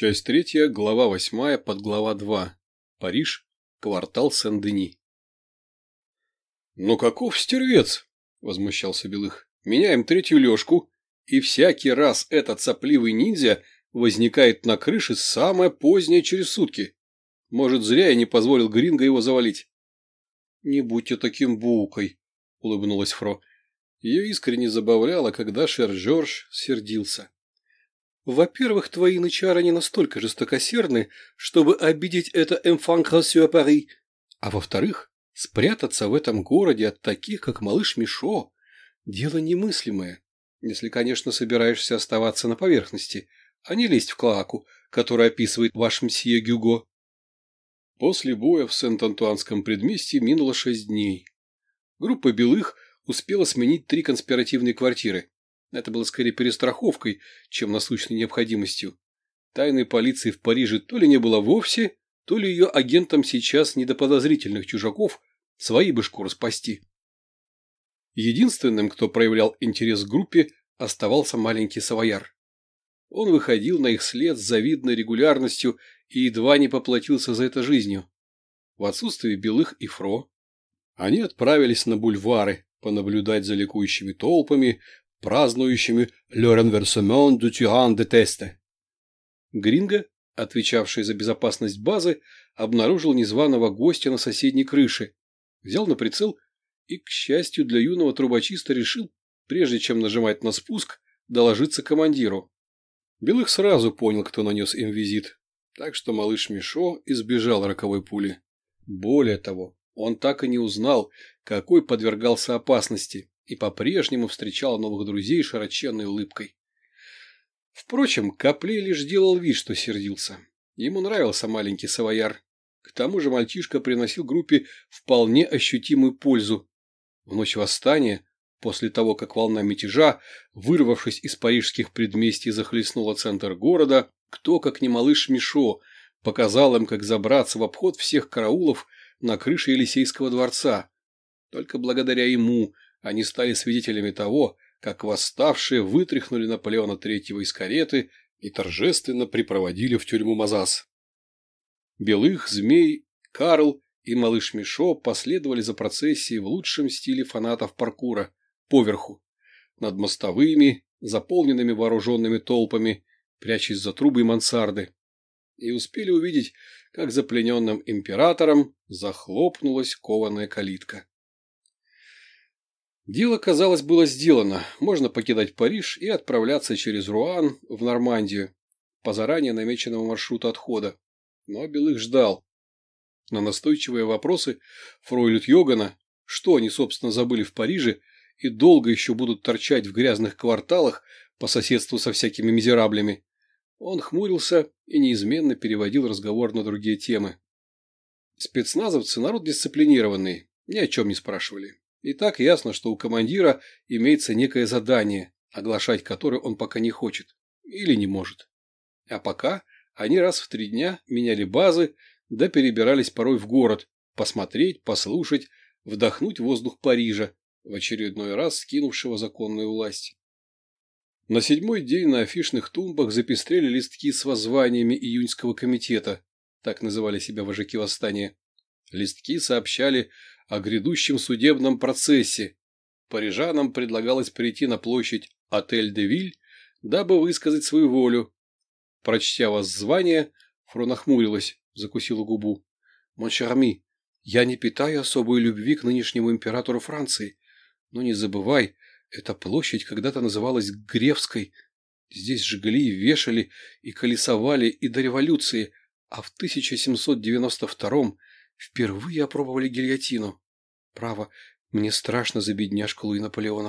Часть третья, глава восьмая, подглава два. Париж, квартал Сен-Дени. «Ну каков стервец!» – возмущался Белых. «Меняем третью лёжку, и всякий раз этот сопливый ниндзя возникает на крыше самое позднее через сутки. Может, зря я не позволил Гринго его завалить». «Не будьте таким букой», – улыбнулась Фро. Ее искренне забавляло, когда Шер Жорж сердился. Во-первых, твои нычары не настолько жестокосердны, чтобы обидеть это «enfant gracieux Пари», а во-вторых, спрятаться в этом городе от таких, как малыш Мишо, дело немыслимое, если, конечно, собираешься оставаться на поверхности, а не лезть в клоаку, которую описывает ваш мсье Гюго. После боя в Сент-Антуанском предместье минуло шесть дней. Группа белых успела сменить три конспиративные квартиры, это было скорее перестраховкой, чем насущной необходимостью. Тайной полиции в Париже то ли не было вовсе, то ли ее агентам сейчас не до подозрительных чужаков свои бы шкуры спасти. Единственным, кто проявлял интерес к группе, оставался маленький Савояр. Он выходил на их след с завидной регулярностью и едва не поплатился за это жизнью. В отсутствие Белых и Фро они отправились на бульвары понаблюдать за ликующими толпами, празднующими «Le renversement du tyran de Teste». Гринго, отвечавший за безопасность базы, обнаружил незваного гостя на соседней крыше, взял на прицел и, к счастью для юного трубочиста, решил, прежде чем нажимать на спуск, доложиться командиру. Белых сразу понял, кто нанес им визит, так что малыш Мишо избежал роковой пули. Более того, он так и не узнал, какой подвергался опасности, и по-прежнему встречал новых друзей широченной улыбкой. Впрочем, Каплей лишь делал вид, что сердился. Ему нравился маленький савояр. К тому же мальчишка приносил группе вполне ощутимую пользу. В ночь восстания, после того, как волна мятежа, вырвавшись из парижских предместий, захлестнула центр города, кто, как не малыш Мишо, показал им, как забраться в обход всех караулов на крыше Елисейского дворца. Только благодаря ему они стали свидетелями того, как восставшие вытряхнули Наполеона III из кареты и торжественно припроводили в тюрьму Мазас. Белых, Змей, Карл и малыш Мишо последовали за процессией в лучшем стиле фанатов паркура, поверху, над мостовыми, заполненными вооруженными толпами, прячась за трубы и мансарды, и успели увидеть, как за плененным императором захлопнулась кованая калитка. Дело, казалось, было сделано. Можно покидать Париж и отправляться через Руан в Нормандию по заранее намеченному маршруту отхода. Но Белых ждал. На настойчивые вопросы Фройлют Йогана, что они, собственно, забыли в Париже и долго еще будут торчать в грязных кварталах по соседству со всякими мизераблями, он хмурился и неизменно переводил разговор на другие темы. Спецназовцы народ дисциплинированный, ни о чем не спрашивали. И так ясно, что у командира имеется некое задание, оглашать которое он пока не хочет или не может. А пока они раз в три дня меняли базы, да перебирались порой в город, посмотреть, послушать, вдохнуть воздух Парижа, в очередной раз скинувшего законную власть. На седьмой день на афишных тумбах запестрели листки с воззваниями июньского комитета, так называли себя вожаки восстания. Листки сообщали о грядущем судебном процессе. Парижанам предлагалось прийти на площадь Отель-де-Виль, дабы высказать свою волю. Прочтя воззвание, Фро нахмурилась, закусила губу. «Моншарми, я не питаю особой любви к нынешнему императору Франции. Но не забывай, эта площадь когда-то называлась Гревской. Здесь жгли, вешали и колесовали и до революции, а в 1792 впервые опробовали гильотину. Право, мне страшно за бедняжку Луи Наполеона.